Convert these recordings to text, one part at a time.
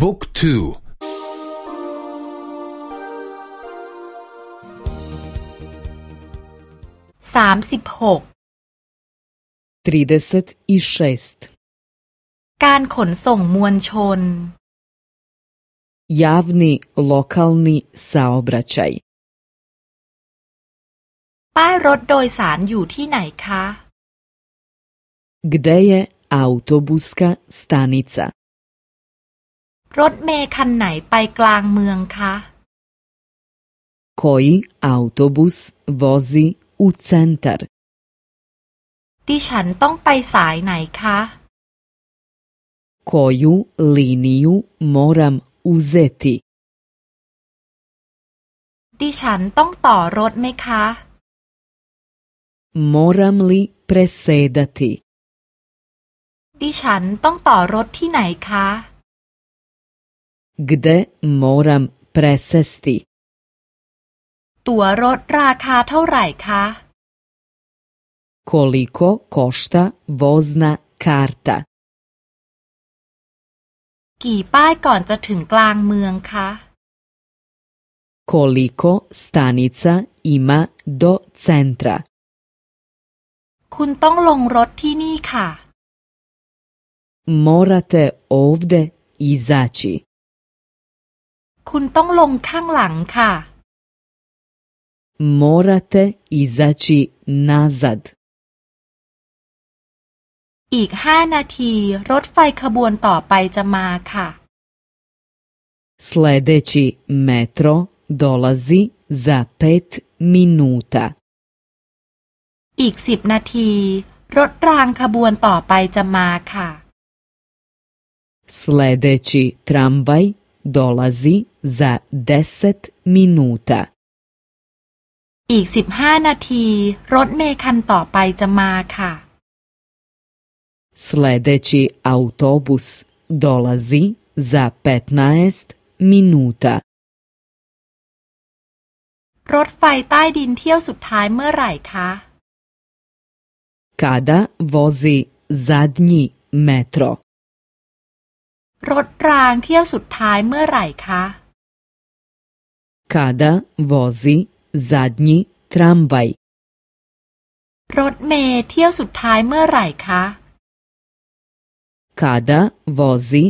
บุ๊กทูสามสิบหกการขนส่งมวลชน javni lokalni saobraćaj ป้ายรถโดยสารอยู่ที่ไหนคะ Gde je autobuska stanica รถเมล์คันไหนไปกลางเมืองคะ Koji autobus vozi u centar ดิฉันต้องไปสายไหนคะ Koju liniju moram uzeti ดิฉันต้องต่อรถไหมคะ Moram li presedati ดิฉันต้องต่อรถที่ไหนคะ Gde moram presesti ตั๋วรถราคาเท่าไหร่คะ Koliko košta vozna karta กี่ป้ายก่อนจะถึงกลางเมืองคะ Koliko stanica ima do centra คุณต้องลงรถที่นี่ค่ะ Morate ovde izaći คุณต้องลงข้างหลังค่ะ Morate izaći nazad อีกห้านาทีรถไฟขบวนต่อไปจะมาค่ะ Sledeći metro dolazi za pet minuta อีกสิบนาที รถรางขบวนต่อไปจะมาค่ะ Sledeći tramvaj dolazi za deset minuta อีกสิบห้านาที รถเมล์คันต่อไปจะมาค่ะ Sledeći autobus dolazi za 15 minuta รถไฟใต้ดินเที่ยวสุดท้ายเมื่อไหร่คะ Kada vozi zadnji metro รถรางเที่ยวสุดท้ายเมื่อไหร่คะ Kada vozi zadnji tramvaj รถเมล์เที่ยวสุดท้ายเมื่อไหร่คะ Kada vozi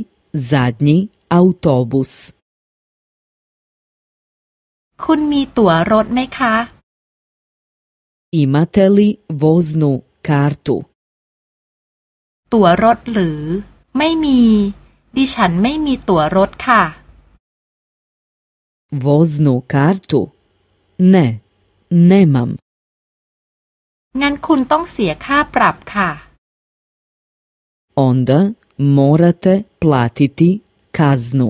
zadnji autobus คุณมีตั๋วรถไหมคะ Imate li voznu kartu ตั๋วรถหรือ ไม่มี ดิฉันไม่มีตั๋วรถค่ะ Voznu kartu? Ne, nemam. งั้นคุณต้องเสียค่าปรับค่ะ Onda morate platiti kaznu.